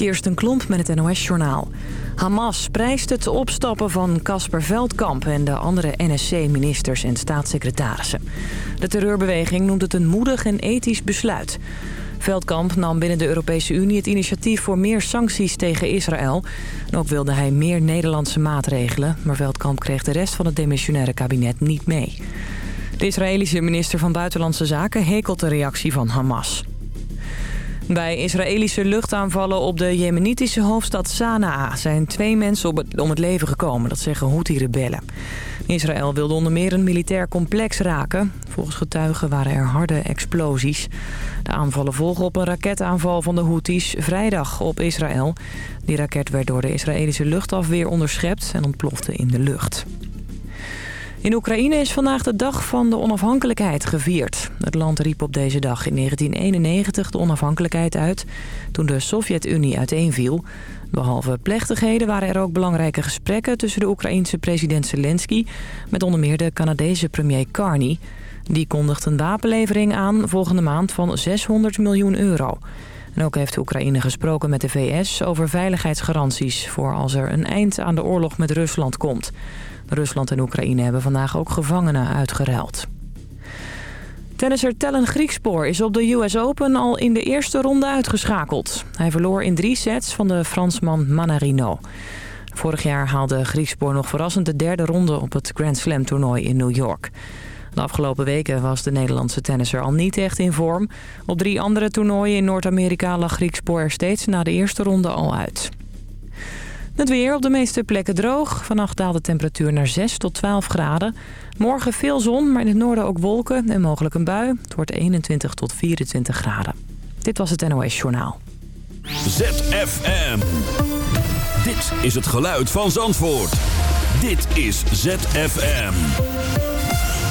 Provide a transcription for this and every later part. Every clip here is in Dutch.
Kirsten Klomp met het NOS-journaal. Hamas prijst het opstappen van Casper Veldkamp en de andere NSC-ministers en staatssecretarissen. De terreurbeweging noemt het een moedig en ethisch besluit. Veldkamp nam binnen de Europese Unie het initiatief voor meer sancties tegen Israël. Ook wilde hij meer Nederlandse maatregelen, maar Veldkamp kreeg de rest van het demissionaire kabinet niet mee. De Israëlische minister van Buitenlandse Zaken hekelt de reactie van Hamas. Bij Israëlische luchtaanvallen op de jemenitische hoofdstad Sanaa... zijn twee mensen om het leven gekomen, dat zeggen Houthi-rebellen. Israël wilde onder meer een militair complex raken. Volgens getuigen waren er harde explosies. De aanvallen volgen op een raketaanval van de Houthis vrijdag op Israël. Die raket werd door de Israëlische luchtafweer onderschept en ontplofte in de lucht. In Oekraïne is vandaag de dag van de onafhankelijkheid gevierd. Het land riep op deze dag in 1991 de onafhankelijkheid uit... toen de Sovjet-Unie uiteenviel. Behalve plechtigheden waren er ook belangrijke gesprekken... tussen de Oekraïense president Zelensky... met onder meer de Canadese premier Carney. Die kondigt een wapenlevering aan volgende maand van 600 miljoen euro... En ook heeft Oekraïne gesproken met de VS over veiligheidsgaranties... voor als er een eind aan de oorlog met Rusland komt. Rusland en Oekraïne hebben vandaag ook gevangenen uitgeruild. Tennisser Tellen Griekspoor is op de US Open al in de eerste ronde uitgeschakeld. Hij verloor in drie sets van de Fransman Manarino. Vorig jaar haalde Griekspoor nog verrassend de derde ronde op het Grand Slam toernooi in New York. De afgelopen weken was de Nederlandse tennisser al niet echt in vorm. Op drie andere toernooien in Noord-Amerika lag Griekspoor er steeds na de eerste ronde al uit. Het weer op de meeste plekken droog. Vannacht daalt de temperatuur naar 6 tot 12 graden. Morgen veel zon, maar in het noorden ook wolken en mogelijk een bui. Het wordt 21 tot 24 graden. Dit was het NOS Journaal. ZFM. Dit is het geluid van Zandvoort. Dit is ZFM.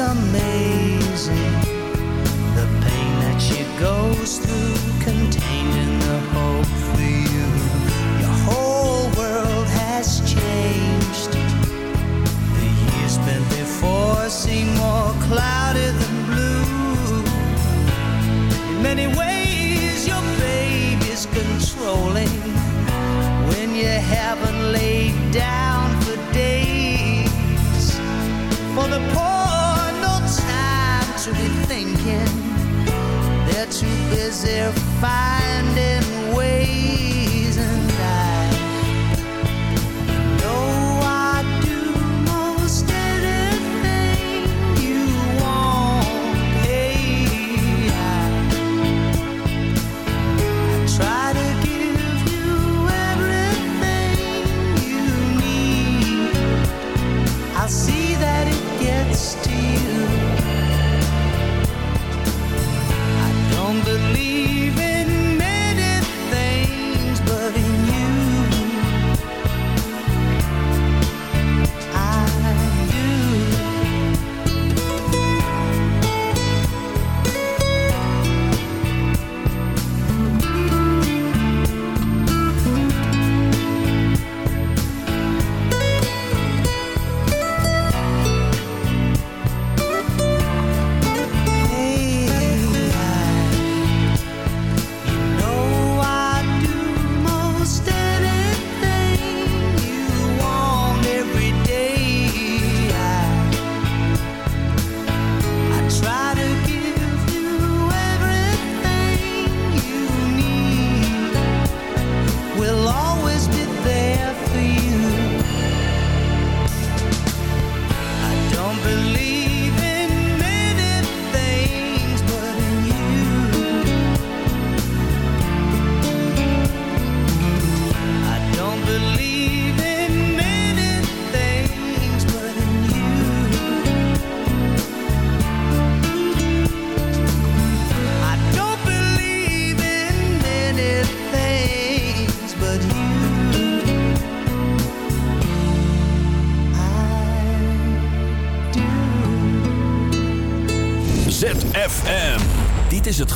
some too busy finding ways.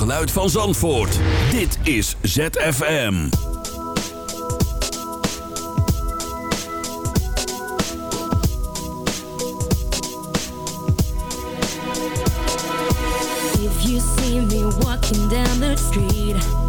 Geluid van Zandvoort. Dit is ZFM. If you see me walking down the street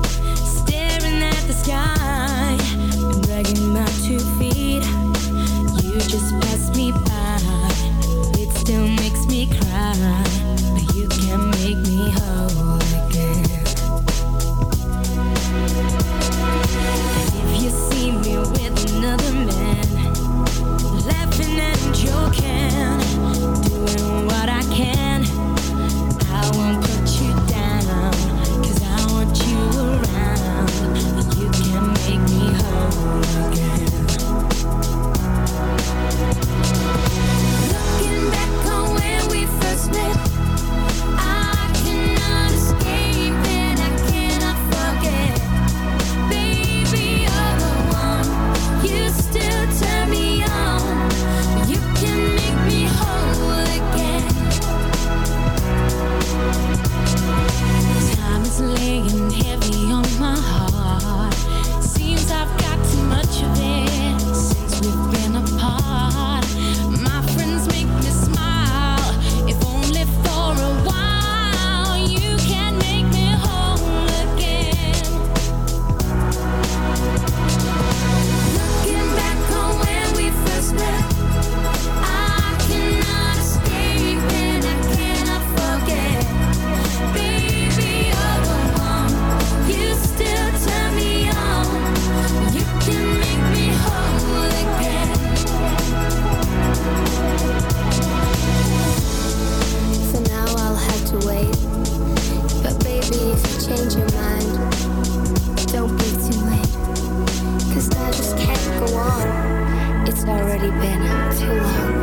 already been too long.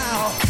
now.